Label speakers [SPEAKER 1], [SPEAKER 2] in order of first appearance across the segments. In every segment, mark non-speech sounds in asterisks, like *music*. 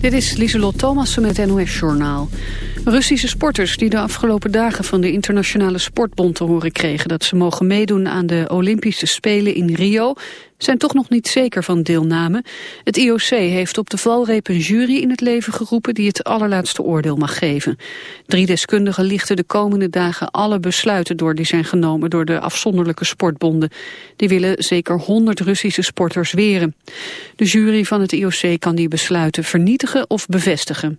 [SPEAKER 1] Dit is Lieselot Thomassen met NOS-journaal. Russische sporters die de afgelopen dagen van de Internationale Sportbond te horen kregen... dat ze mogen meedoen aan de Olympische Spelen in Rio... zijn toch nog niet zeker van deelname. Het IOC heeft op de valreep een jury in het leven geroepen... die het allerlaatste oordeel mag geven. Drie deskundigen lichten de komende dagen alle besluiten door... die zijn genomen door de afzonderlijke sportbonden. Die willen zeker 100 Russische sporters weren. De jury van het IOC kan die besluiten vernietigen of bevestigen.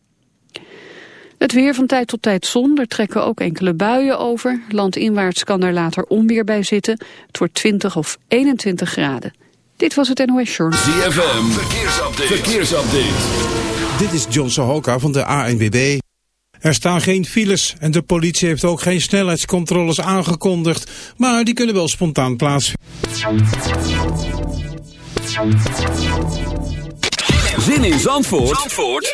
[SPEAKER 1] Het weer van tijd tot tijd zon, er trekken ook enkele buien over. Landinwaarts kan er later onweer bij zitten. Het wordt 20 of 21 graden. Dit was het NOS Journal.
[SPEAKER 2] ZFM, verkeersupdate. verkeersupdate.
[SPEAKER 3] Dit is John Sohoka van de ANWB. Er staan geen files en de politie heeft ook geen snelheidscontroles aangekondigd. Maar die kunnen wel spontaan plaatsvinden.
[SPEAKER 2] Zin in Zandvoort? Zandvoort?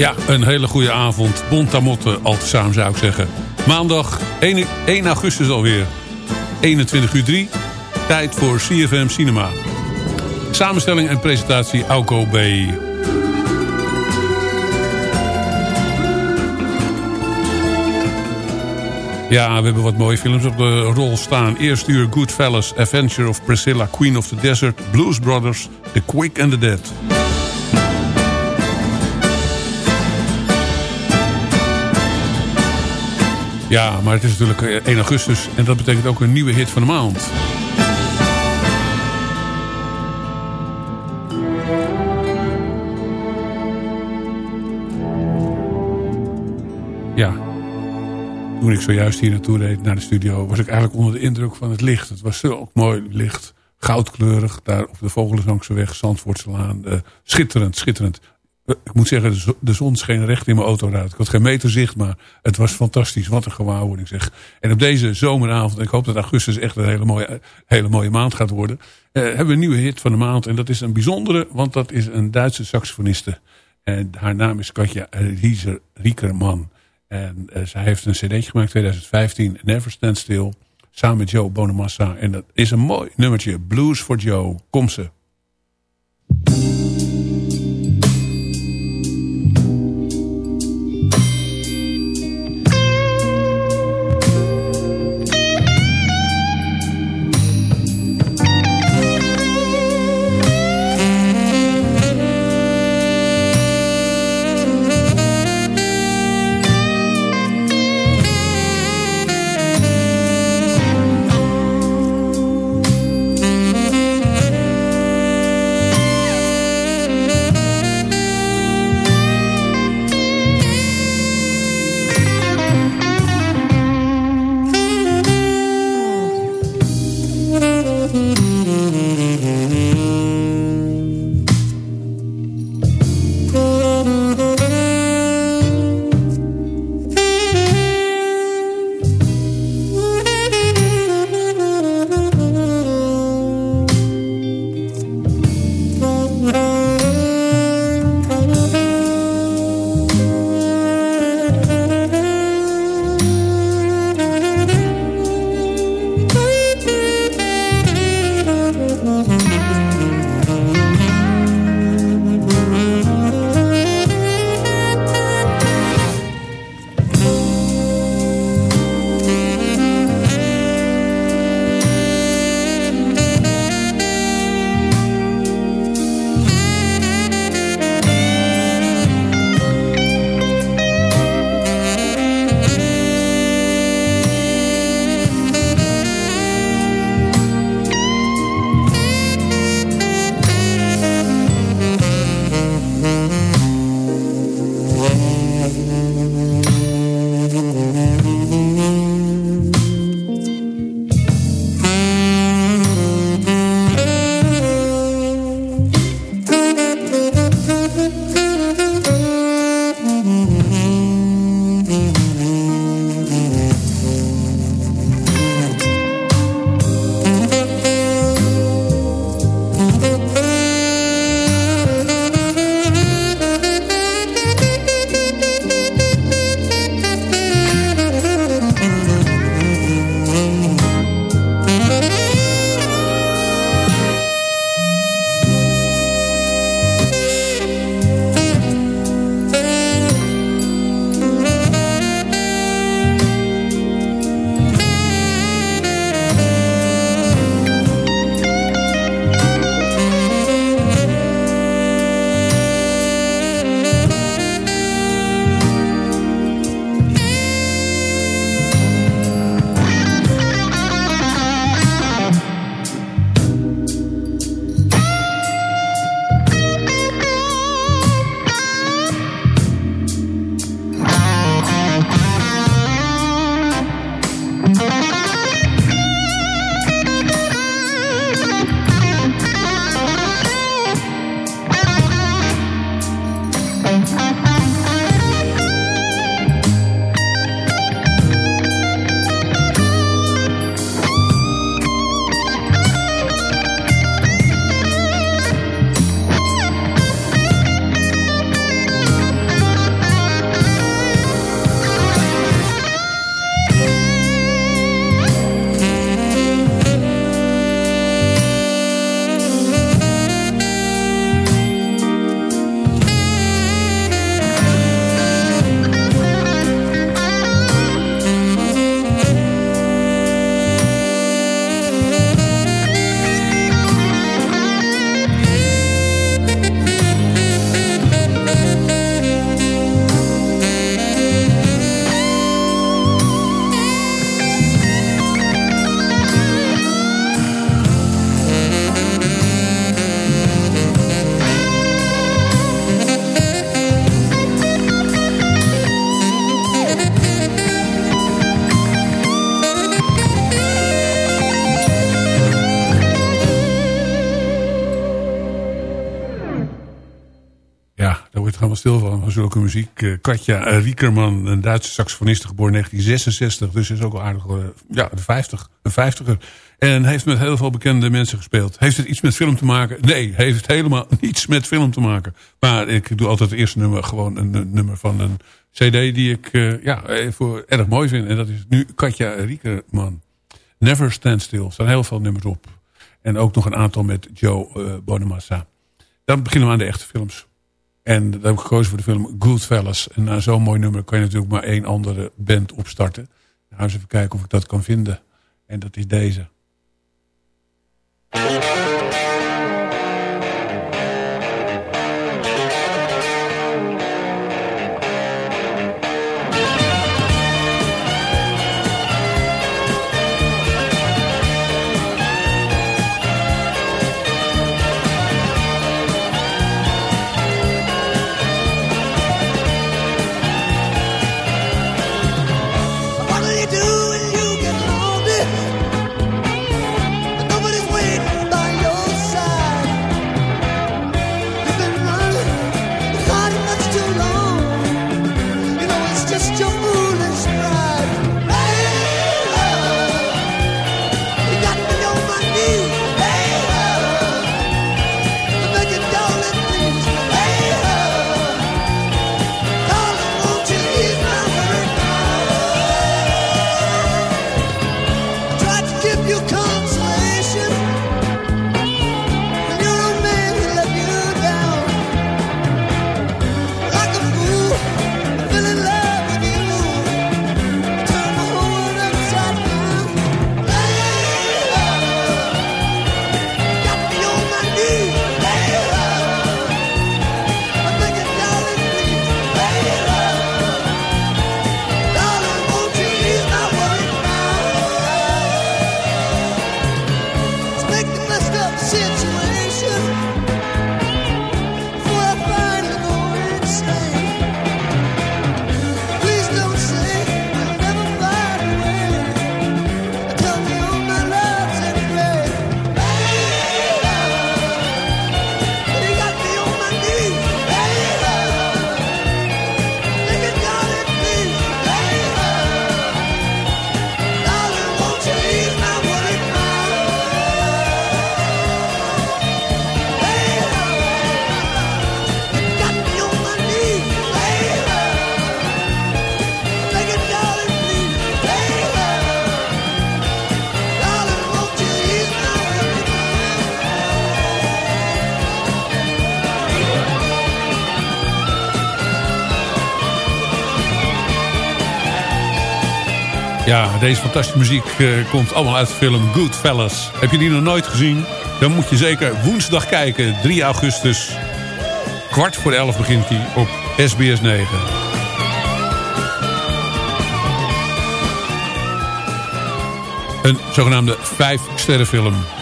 [SPEAKER 4] Ja, een hele goede avond. Bontamotte, al samen zou ik zeggen. Maandag 1, 1 augustus alweer. 21 uur 3. Tijd voor CFM Cinema. Samenstelling en presentatie Auko B. Ja, we hebben wat mooie films op de rol staan. Eerst uur Goodfellas, Adventure of Priscilla, Queen of the Desert... Blues Brothers, The Quick and the Dead. Ja, maar het is natuurlijk 1 eh, augustus en dat betekent ook een nieuwe hit van de maand. Ja, toen ik zojuist hier naartoe reed naar de studio... was ik eigenlijk onder de indruk van het licht. Het was zo mooi licht, goudkleurig... daar op de Vogelenzangse weg, Zandvoortselaan. Uh, schitterend, schitterend ik moet zeggen, de zon scheen recht in mijn autoruit. Ik had geen meter zicht, maar het was fantastisch. Wat een gewaarwording zeg. En op deze zomeravond, ik hoop dat augustus echt een hele mooie, hele mooie maand gaat worden... Eh, hebben we een nieuwe hit van de maand. En dat is een bijzondere, want dat is een Duitse saxofoniste. En haar naam is Katja Riekerman. En uh, zij heeft een cd'tje gemaakt, 2015, Never Stand Still... samen met Joe Bonamassa. En dat is een mooi nummertje, Blues for Joe. Kom ze.
[SPEAKER 5] Zulke muziek. Uh, Katja Riekerman, een Duitse saxofoniste, geboren in 1966. Dus is ook al aardig, ja, de 50, een vijftiger. En heeft met heel veel bekende mensen gespeeld. Heeft het iets met film te maken? Nee, heeft helemaal *laughs* niets met film te maken. Maar ik doe altijd het eerste nummer gewoon een, nummer van een cd die ik ja, voor erg mooi vind. En dat is nu Katja Riekerman. Never Stand Still. Er staan heel veel nummers op. En ook nog een aantal met Joe Bonamassa. Dan beginnen we aan de echte films. En dan heb ik gekozen voor de film Goodfellas. En na zo'n mooi nummer kan je natuurlijk maar één andere band opstarten. Dan gaan we eens even kijken of ik dat kan vinden. En dat is deze. Deze fantastische muziek uh, komt allemaal uit de film Goodfellas. Heb je die nog nooit gezien? Dan moet je zeker woensdag kijken, 3 augustus. Kwart voor 11 begint hij op SBS 9. Een zogenaamde 5 sterrenfilm.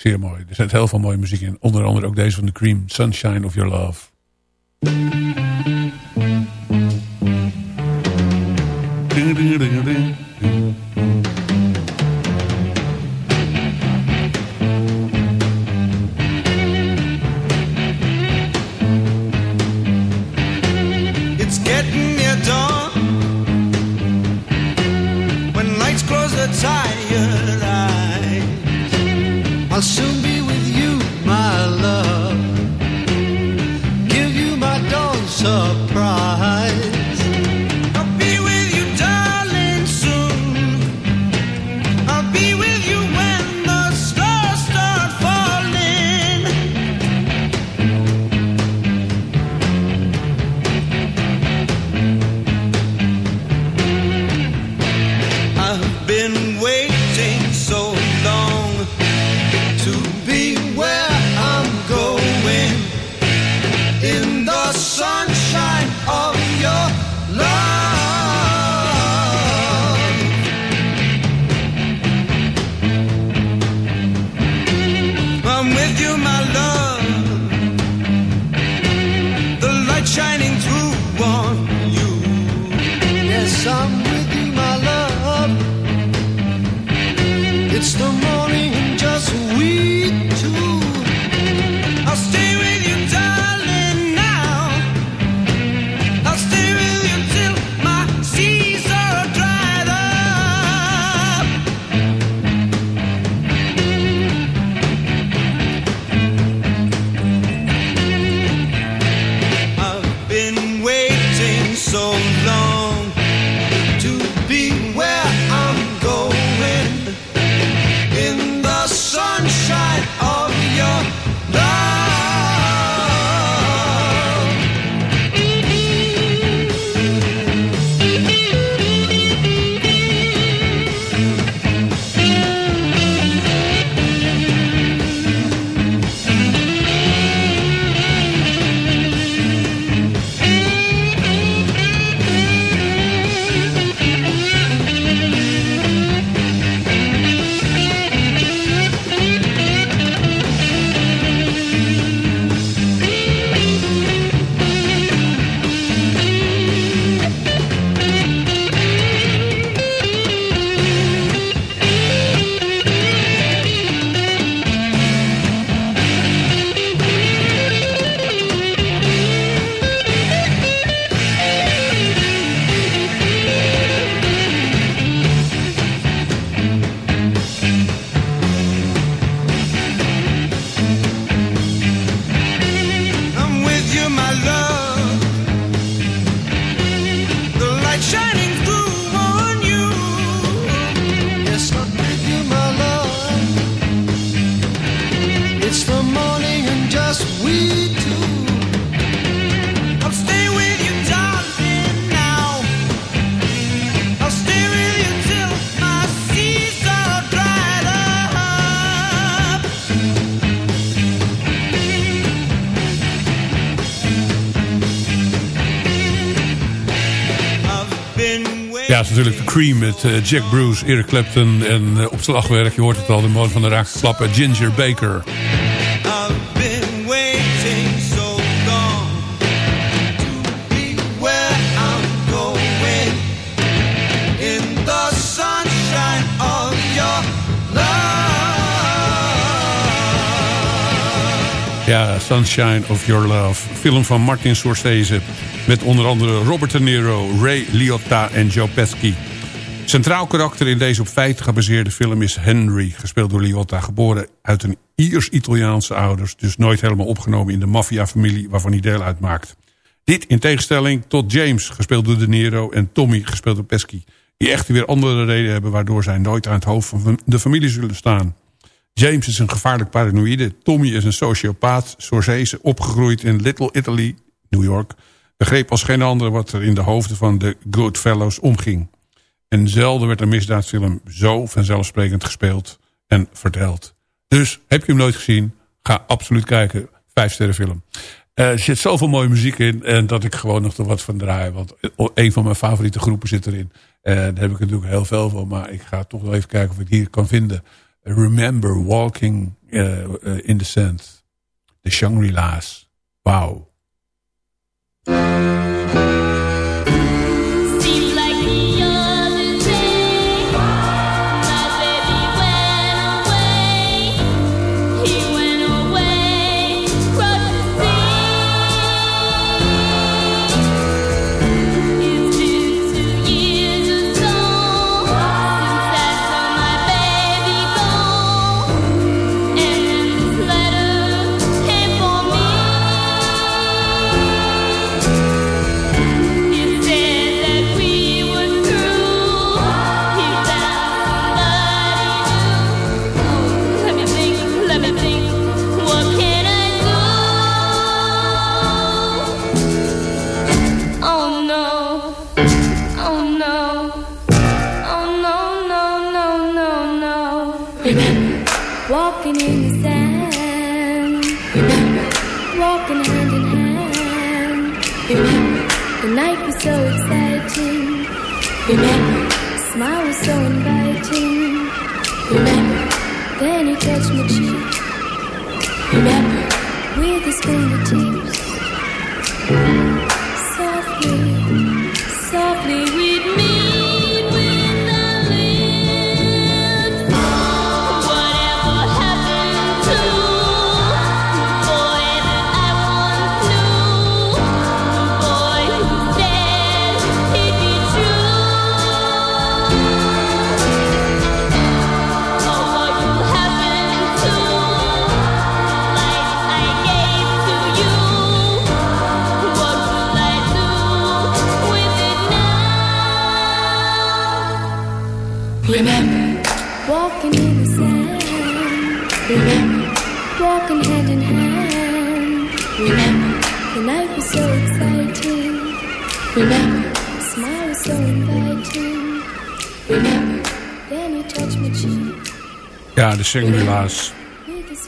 [SPEAKER 5] Zeer mooi. Er zit heel veel mooie muziek in. Onder andere ook deze van The Cream, Sunshine of Your Love.
[SPEAKER 4] sunshine of your Cream met uh, Jack Bruce, Eric Clapton en uh, op slagwerk, je hoort het al, de man van de raakklappen, Ginger Baker. Ja, Sunshine of Your Love. Film van Martin Scorsese. Met onder andere Robert De Niro, Ray Liotta en Joe Pesci. Centraal karakter in deze op feiten gebaseerde film is Henry. Gespeeld door Liotta. Geboren uit een Iers-Italiaanse ouders. Dus nooit helemaal opgenomen in de maffiafamilie waarvan hij deel uitmaakt. Dit in tegenstelling tot James, gespeeld door De Niro. En Tommy, gespeeld door Pesci. Die echter weer andere redenen hebben waardoor zij nooit aan het hoofd van de familie zullen staan. James is een gevaarlijk paranoïde. Tommy is een sociopaat. Scorsese, opgegroeid in Little Italy, New York... begreep als geen ander wat er in de hoofden van de Goodfellows omging. En zelden werd een misdaadfilm zo vanzelfsprekend gespeeld en verteld. Dus heb je hem nooit gezien? Ga absoluut kijken. Vijf sterren film. Er zit zoveel mooie muziek in. En dat ik gewoon nog er wat van draai. Want een van mijn favoriete groepen zit erin. En daar heb ik natuurlijk heel veel van. Maar ik ga toch wel even kijken of ik hier kan vinden. Remember Walking uh, in the Sand. The Shangri-La's. Wow.
[SPEAKER 6] Walking in the sand. Walking hand in hand. The night was so exciting. The smile was so inviting. Then he touched my cheek.
[SPEAKER 7] Ja, de Shangri-La's.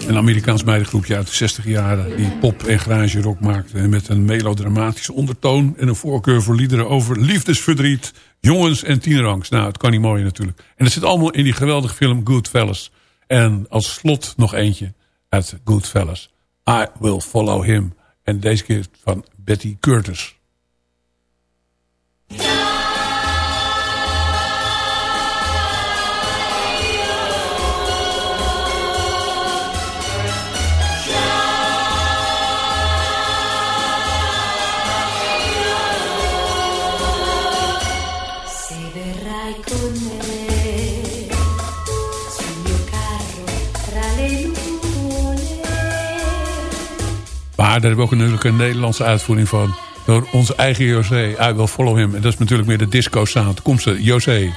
[SPEAKER 7] Een Amerikaans meidengroepje uit de 60 jaren... die pop en garage rock maakte... met een melodramatische ondertoon... en een voorkeur voor liederen over liefdesverdriet... jongens en tienerangst. Nou, het kan niet mooier natuurlijk. En dat zit allemaal in die geweldige film Goodfellas. En als slot nog eentje uit Goodfellas. I Will Follow Him. En deze keer van Betty Curtis. Daar hebben we ook natuurlijk een Nederlandse uitvoering van. Door onze eigen José. I Will Follow Him. En dat is natuurlijk meer de disco sound. Kom ze, José.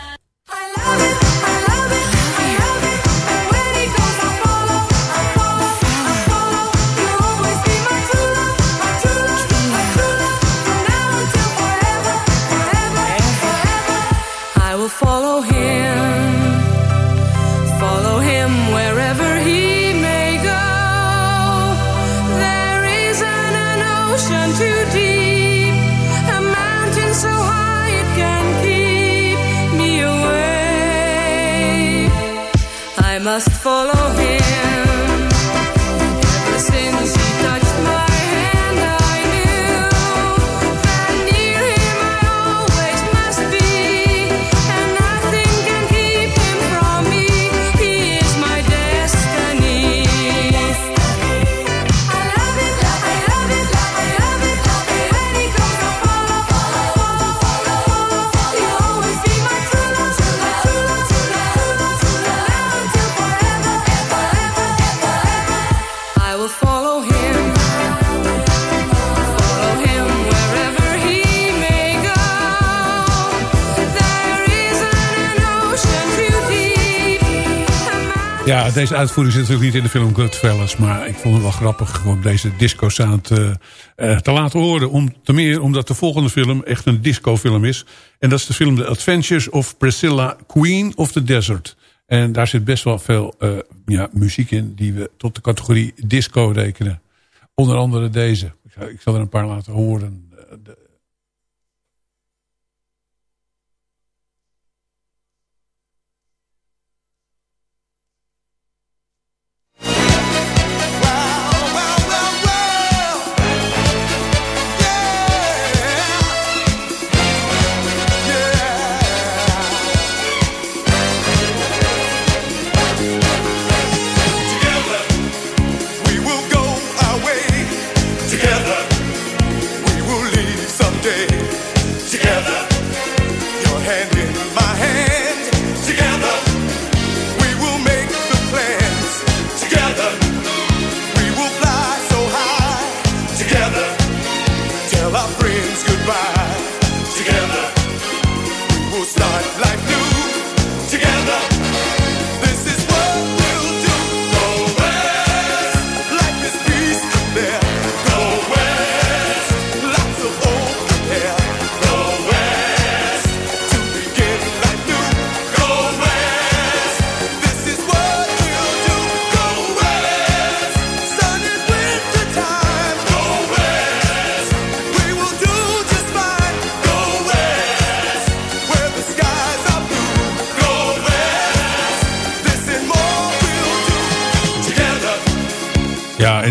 [SPEAKER 7] Deze uitvoering zit natuurlijk niet in de film Goodfellas. Maar ik vond het wel grappig om deze disco-sound uh, te laten horen. Om, te meer omdat de volgende film echt een disco-film is. En dat is de film The Adventures of Priscilla, Queen of the Desert. En daar zit best wel veel uh, ja, muziek in die we tot de categorie disco rekenen. Onder andere deze. Ik zal, ik zal er een paar laten horen. De,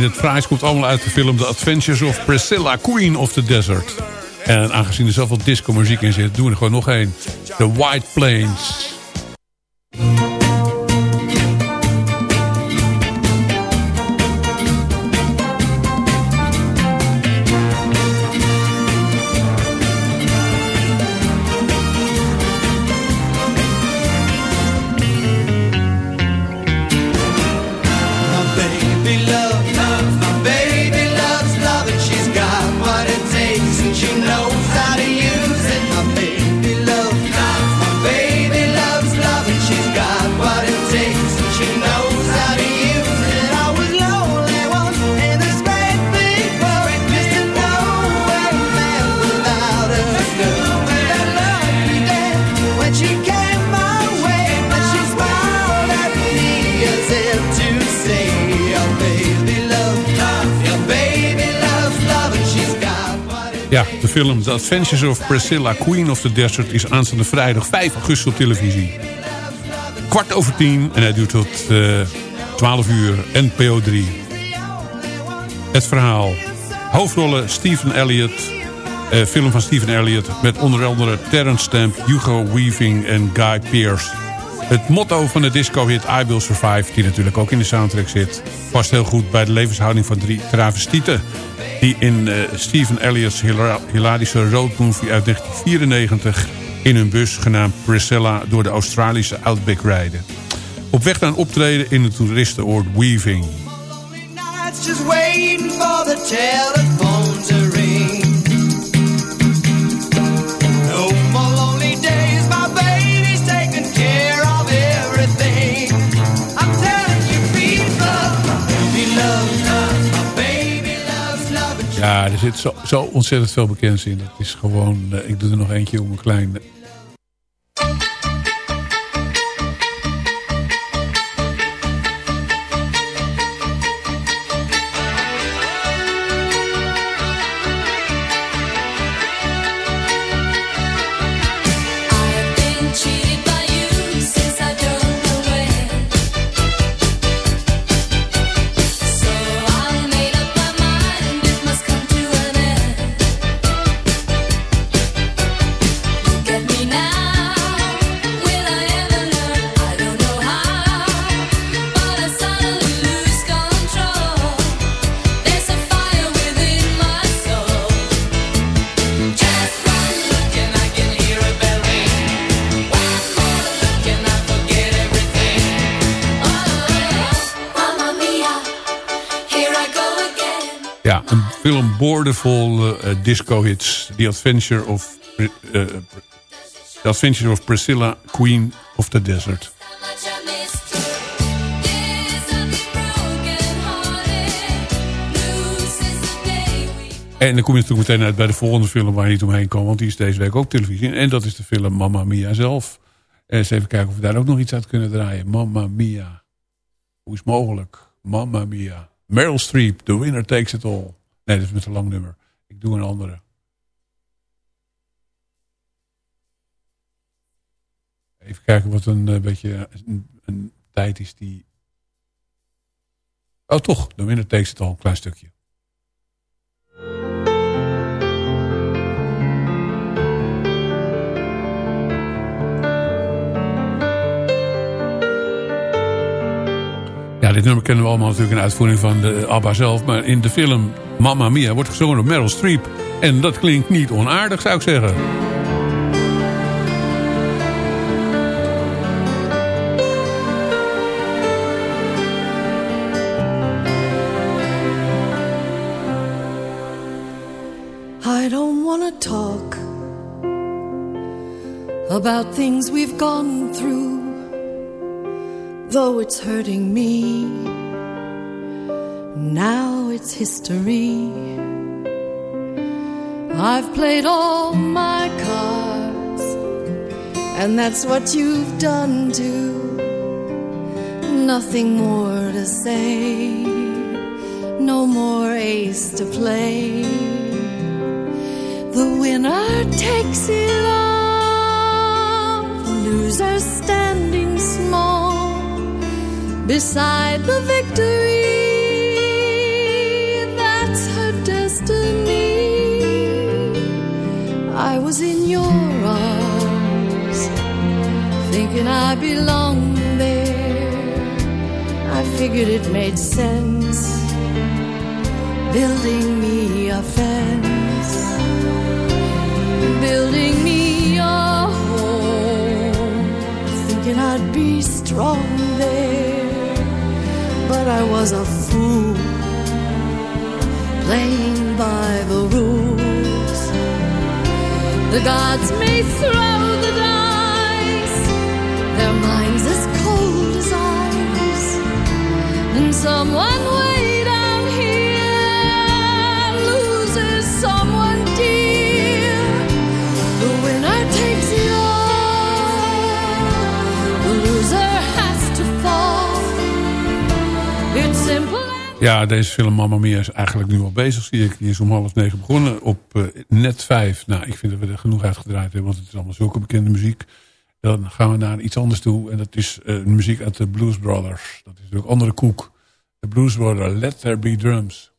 [SPEAKER 7] het fraais komt allemaal uit de film The Adventures of Priscilla, Queen of the Desert. En aangezien er zoveel disco muziek in zit, doen we er gewoon nog één. The White Plains.
[SPEAKER 4] Film The Adventures of Priscilla, Queen of the Desert... is aanstaande vrijdag 5 augustus op televisie. Kwart over tien en hij duurt tot uh, 12 uur, NPO 3. Het verhaal. Hoofdrollen Stephen Elliott... Uh, film van Stephen Elliott met onder andere Terrence Stamp, Hugo Weaving en Guy Pearce. Het motto van de disco-hit I Will Survive, die natuurlijk ook in de soundtrack zit... past heel goed bij de levenshouding van drie travestieten... die in uh, Stephen Elliott's hilarische roadmovie uit 1994... in hun bus genaamd Priscilla door de Australische Outback rijden. Op weg naar een optreden in het toeristenoord Weaving. Er zit zo, zo ontzettend veel bekends in. Dat is gewoon, uh, ik doe er nog eentje om een klein boordevol uh, disco-hits. The Adventure of, uh, The Adventure of Priscilla, Queen of the Desert. En dan kom je natuurlijk meteen uit bij de volgende film waar je niet omheen kan. Want die is deze week ook televisie. En dat is de film Mamma Mia zelf. En eens even kijken of we daar ook nog iets uit kunnen draaien. Mamma Mia. Hoe is mogelijk? Mamma Mia. Meryl Streep, The Winner Takes It All. Nee, dat is met een lang nummer. Ik doe een andere. Even kijken wat een uh, beetje een, een, tijd is die... Oh toch, de winner takes het al een klein stukje. Ja, dit nummer kennen we allemaal natuurlijk een uitvoering van de ABBA zelf. Maar in de film Mamma Mia wordt gezongen door Meryl Streep. En dat klinkt niet onaardig, zou ik zeggen.
[SPEAKER 7] I don't wanna talk about things we've gone through Though it's hurting me Now it's history. I've played all my cards And that's what you've done too. Nothing more to say No more ace to play. The winner takes it all The loser standing small Beside the victory thinking I belong there. I figured it made sense, building me a fence, building me a home, thinking I'd be strong there. But I was a fool, playing by the rules the gods may throw someone down here loses someone dear. Takes loser has to fall. It's simple.
[SPEAKER 4] Ja, deze film Mamma Mia is eigenlijk nu al bezig, zie ik. Die is om half negen begonnen op uh, net vijf. Nou, ik vind dat we er genoeg uitgedraaid hebben, want het is allemaal zulke bekende muziek. Dan gaan we naar iets anders toe. En dat is uh, muziek uit de Blues Brothers. Dat is natuurlijk andere koek. De Blues Brothers, Let There Be Drums.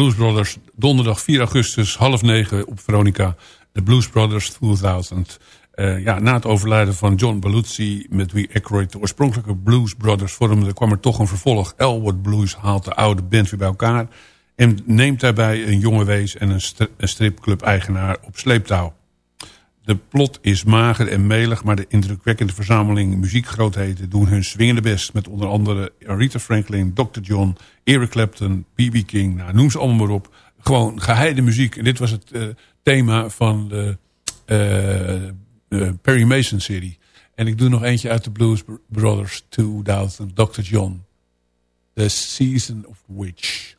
[SPEAKER 4] Blues Brothers. Donderdag 4 augustus, half negen op Veronica. De Blues Brothers 2000. Uh, ja, na het overlijden van John Belushi met wie Aykroyd de oorspronkelijke Blues Brothers vormde... kwam er toch een vervolg. Elwood Blues haalt de oude band weer bij elkaar... en neemt daarbij een jonge wees en een, een stripclub-eigenaar op sleeptouw. De plot is mager en melig, maar de indrukwekkende verzameling muziekgrootheden doen hun swingende best. Met onder andere Rita Franklin, Dr. John, Eric Clapton, B.B. King, nou, noem ze allemaal maar op. Gewoon geheide muziek. En dit was het uh, thema van de uh, uh, Perry Mason serie. En ik doe nog eentje uit de Blues Brothers 2000, Dr. John. The Season of Witch.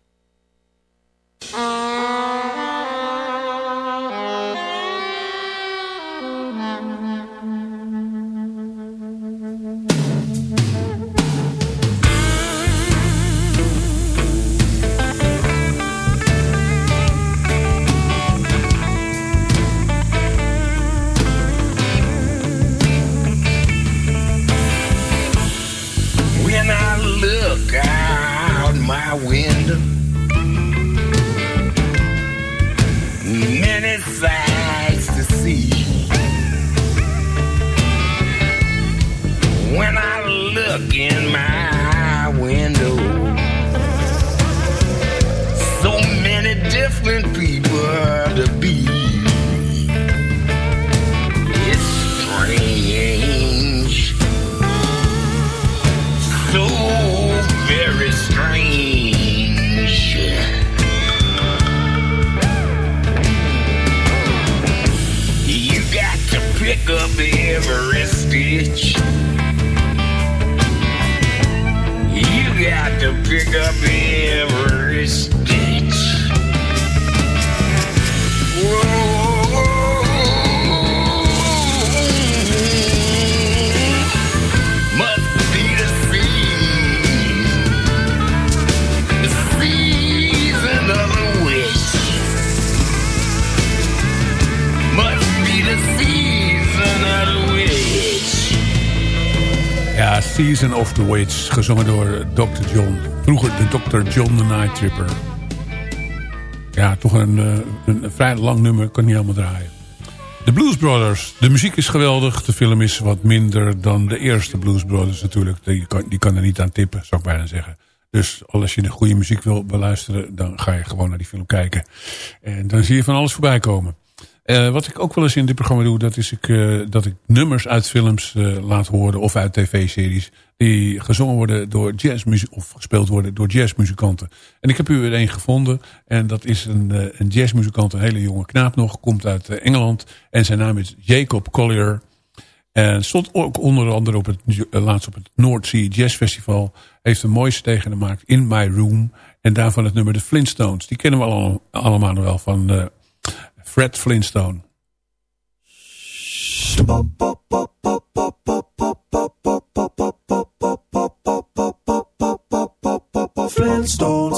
[SPEAKER 8] stuck in my Season of the Witch,
[SPEAKER 4] gezongen door Dr. John. Vroeger de Dr. John the Night Tripper. Ja, toch een, eh, een, een vrij lang nummer, kan niet helemaal draaien. De Blues Brothers. De muziek is geweldig. De film is wat minder dan de eerste Blues Brothers natuurlijk. Die kan, die kan er niet aan tippen, zou ik bijna zeggen. Dus als je de goede muziek wil beluisteren... dan ga je gewoon naar die film kijken. En dan zie je van alles voorbij komen. Eh, wat ik ook wel eens in dit programma doe... dat is ik, eh, dat ik nummers uit films eh, laat horen... of uit tv-series... die gezongen worden door jazzmuziek... of gespeeld worden door jazzmuzikanten. En ik heb u er een gevonden. En dat is een, een jazzmuzikant, een hele jonge knaap nog. Komt uit Engeland. En zijn naam is Jacob Collier. En stond ook onder andere op het, laatst op het North Jazz Festival. Heeft een mooiste tegen gemaakt, In My Room. En daarvan het nummer de Flintstones. Die kennen we al, allemaal wel van Fred Flintstone.
[SPEAKER 9] Flintstones,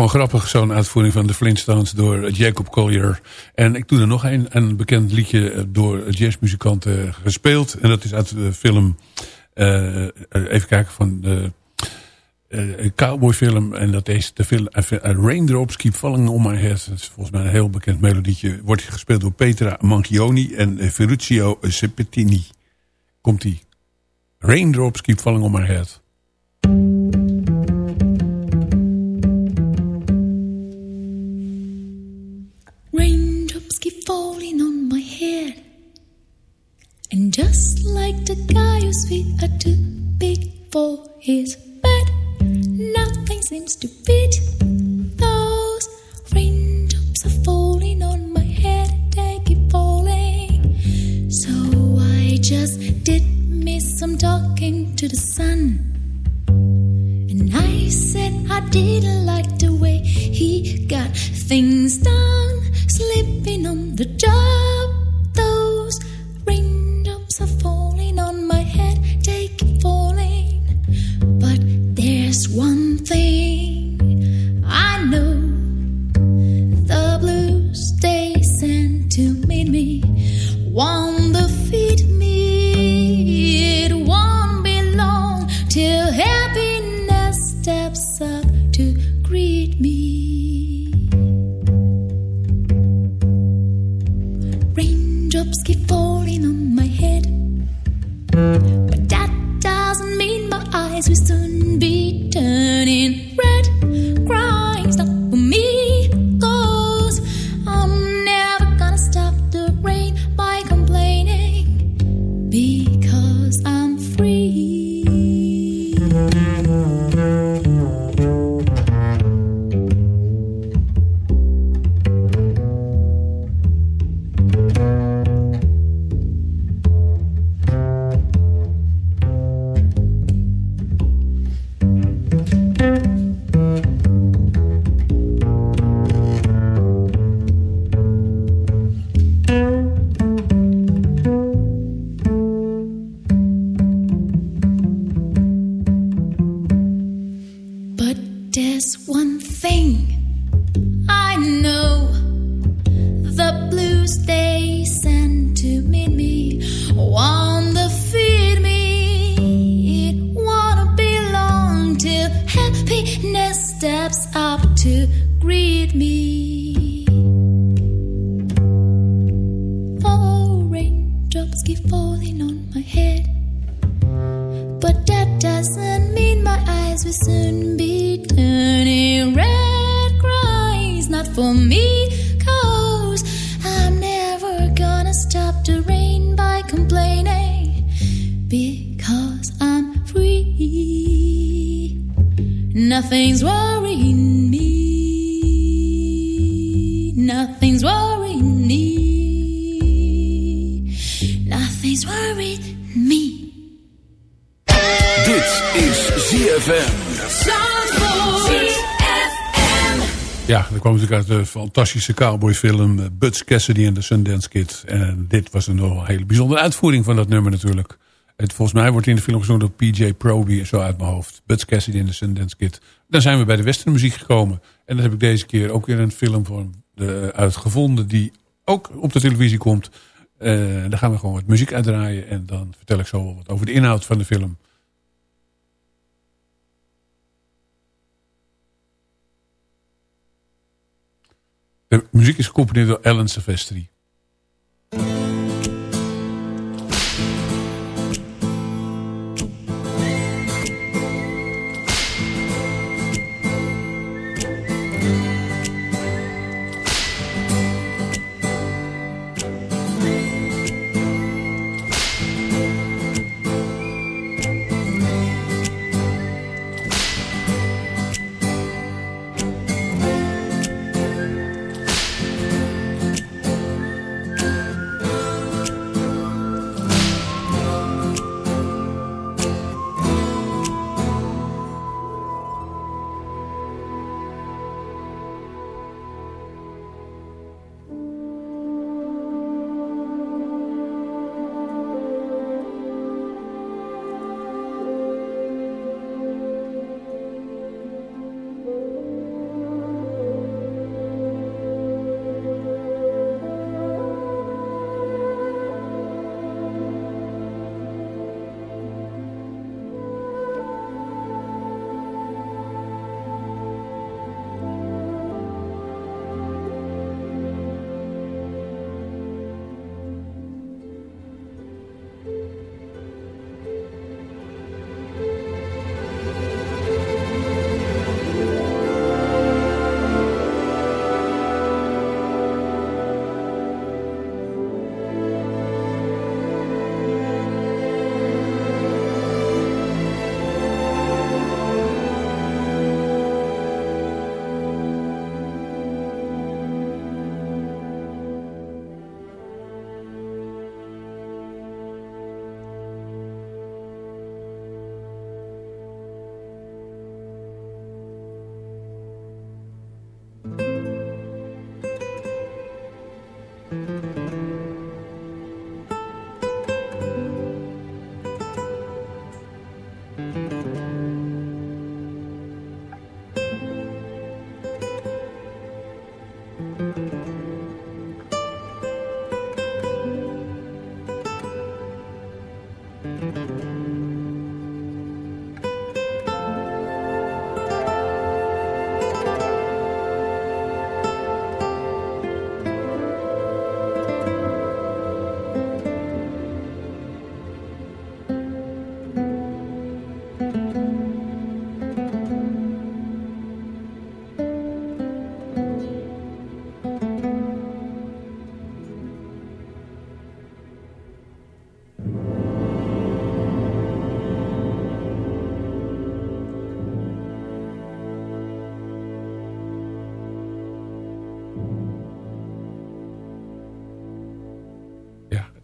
[SPEAKER 4] gewoon grappig, zo'n uitvoering van de Flintstones door Jacob Collier. En ik doe er nog een, een bekend liedje door jazzmuzikanten gespeeld. En dat is uit de film, eh, eh, even kijken, van de een cowboyfilm. En dat is de film Raindrops Keep Falling On My Head. Dat is volgens mij een heel bekend melodietje. Wordt gespeeld door Petra Manchioni en Ferruccio Sepettini. Komt-ie. Raindrops Keep Falling On My Head.
[SPEAKER 6] Just like the guy whose feet are too big for his bed. Nothing seems to fit. There's one thing I know. The blues they Nothing's worrying me. Nothing's worrying me. Nothing's worrying me.
[SPEAKER 2] Dit is ZFM.
[SPEAKER 4] Ja, dat kwam natuurlijk uit de fantastische cowboyfilm eh, Butch Cassidy en de Sundance Kid. En dit was een nog hele bijzondere uitvoering van dat nummer natuurlijk. Het, volgens mij wordt in de film gezongen door PJ Proby, zo uit mijn hoofd. Butch Cassidy en de Sundance Kid. Dan zijn we bij de westernmuziek gekomen. En dat heb ik deze keer ook weer een film van de, uitgevonden die ook op de televisie komt. Eh daar gaan we gewoon wat muziek uitdraaien en dan vertel ik zo wat over de inhoud van de film. De muziek is gecomponeerd door Alan Silvestri.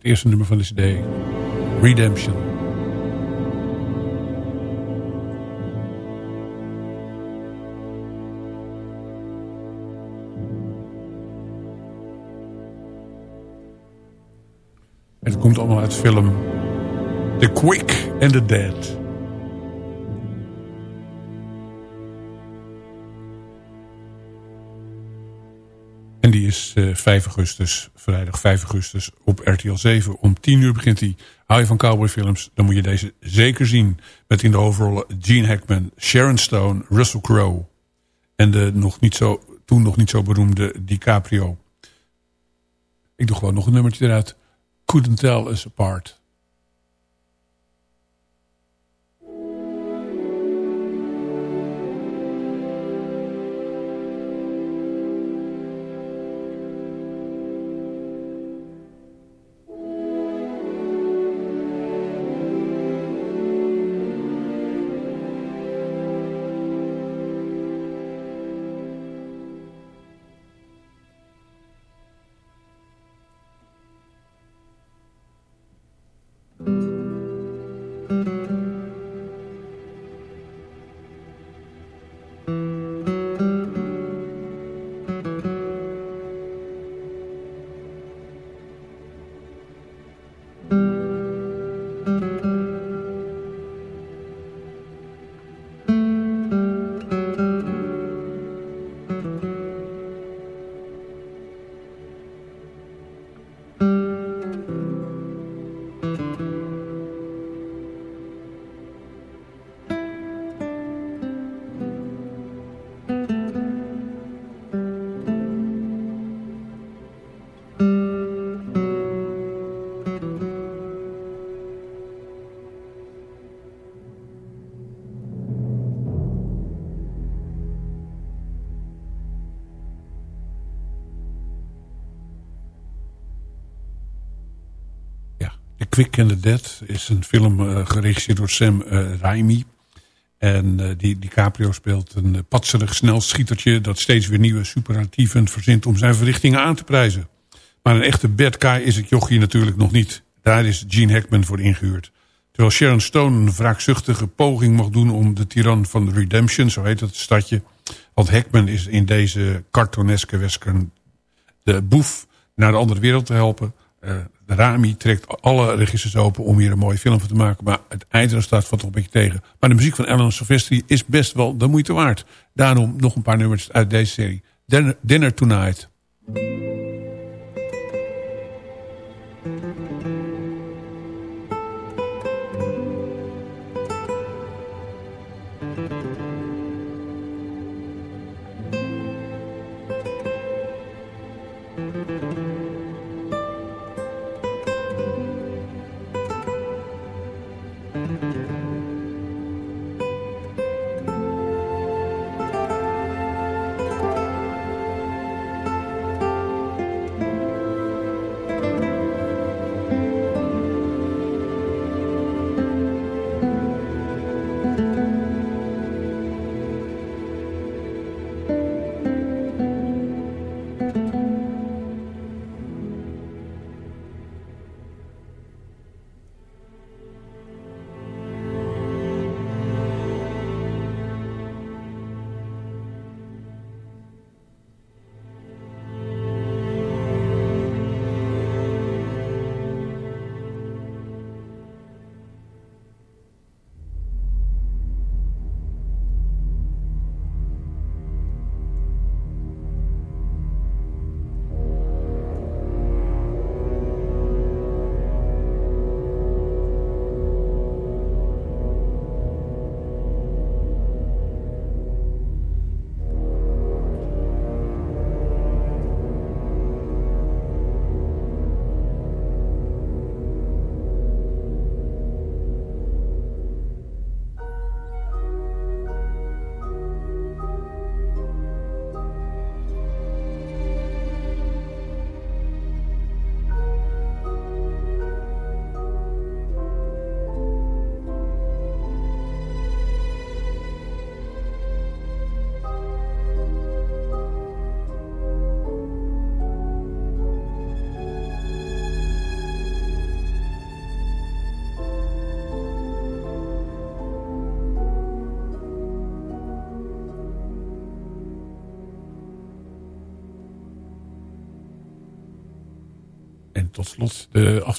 [SPEAKER 4] Eerste nummer van de cd. Redemption. Het komt allemaal uit film The Quick and the Dead. Die is eh 5 augustus, vrijdag 5 augustus op RTL 7. Om 10 uur begint hij. Hou je van cowboyfilms, dan moet je deze zeker zien. Met in de hoofdrollen Gene Hackman, Sharon Stone, Russell Crowe. En de nog niet zo, toen nog niet zo beroemde DiCaprio. Ik doe gewoon nog een nummertje eruit. Couldn't Tell Us Apart. Quick and the Dead is een film uh, geregisseerd door Sam uh, Raimi. En uh, die DiCaprio speelt een patserig snelschietertje... dat steeds weer nieuwe superlatieven verzint om zijn verrichtingen aan te prijzen. Maar een echte bad guy is het jochie natuurlijk nog niet. Daar is Gene Hackman voor ingehuurd. Terwijl Sharon Stone een wraakzuchtige poging mag doen... om de tiran van Redemption, zo heet het stadje... want Hackman is in deze cartoneske western de boef naar de andere wereld te helpen... Uh, Rami trekt alle registers open om hier een mooie film van te maken. Maar het eindresultaat valt toch een beetje tegen. Maar de muziek van Alan Silvestri is best wel de moeite waard. Daarom nog een paar nummers uit deze serie. Dinner, Dinner Tonight. Tot slot de af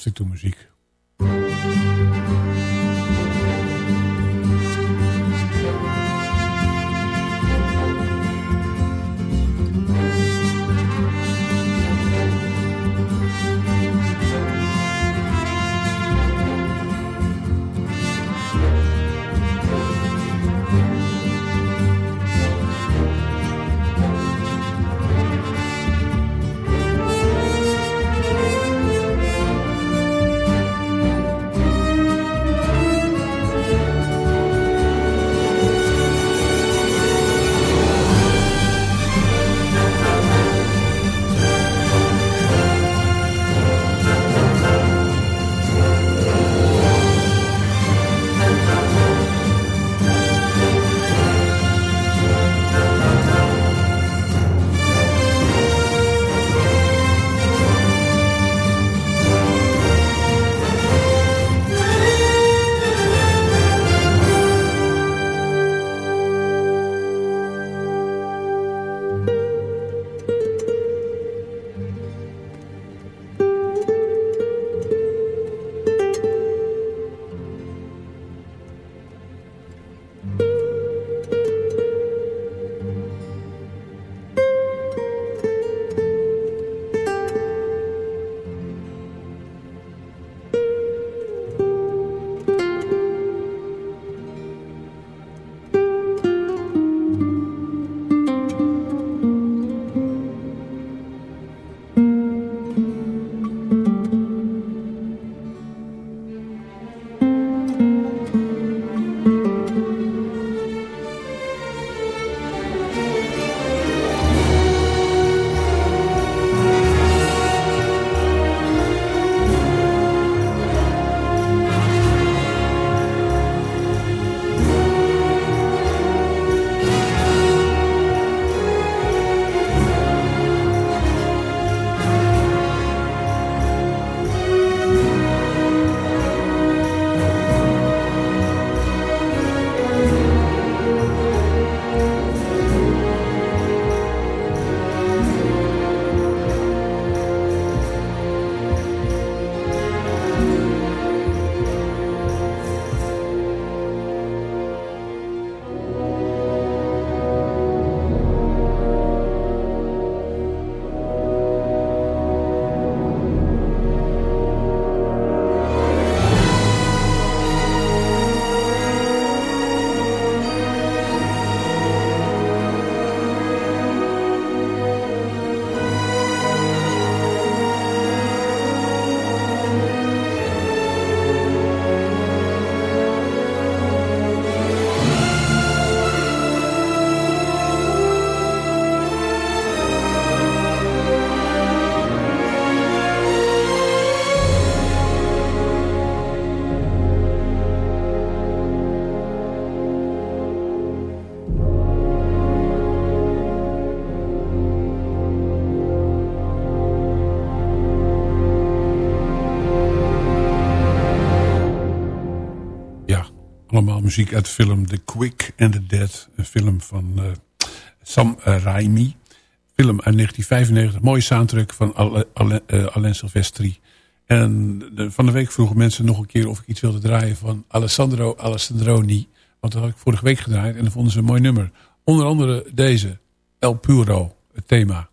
[SPEAKER 4] muziek. uit de film The Quick and the Dead. Een film van uh, Sam Raimi. Film uit 1995. Mooie soundtrack van Alain, uh, Alain Silvestri. En de, van de week vroegen mensen nog een keer of ik iets wilde draaien van Alessandro Alessandroni. Want dat had ik vorige week gedraaid en dat vonden ze een mooi nummer. Onder andere deze, El Puro, het thema.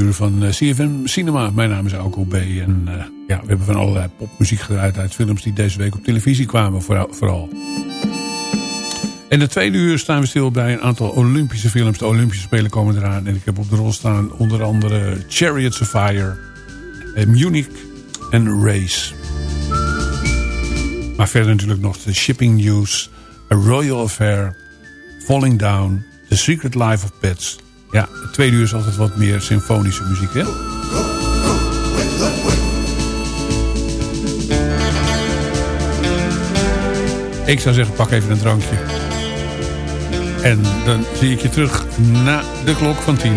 [SPEAKER 4] Van eh, CFM Cinema. Mijn naam is Alco B. En eh, ja, we hebben van allerlei popmuziek gedraaid uit films die deze week op televisie kwamen vooral. vooral. In de tweede uur staan we stil bij een aantal Olympische films. De Olympische Spelen komen eraan. En ik heb op de rol staan onder andere Chariots of Fire, eh, Munich en Race. Maar verder natuurlijk nog de Shipping News, A Royal Affair, Falling Down, The Secret Life of Pets... Ja, het tweede uur is altijd wat meer symfonische muziek, hè? Ik zou zeggen, pak even een drankje. En dan zie ik je terug na de klok van tien.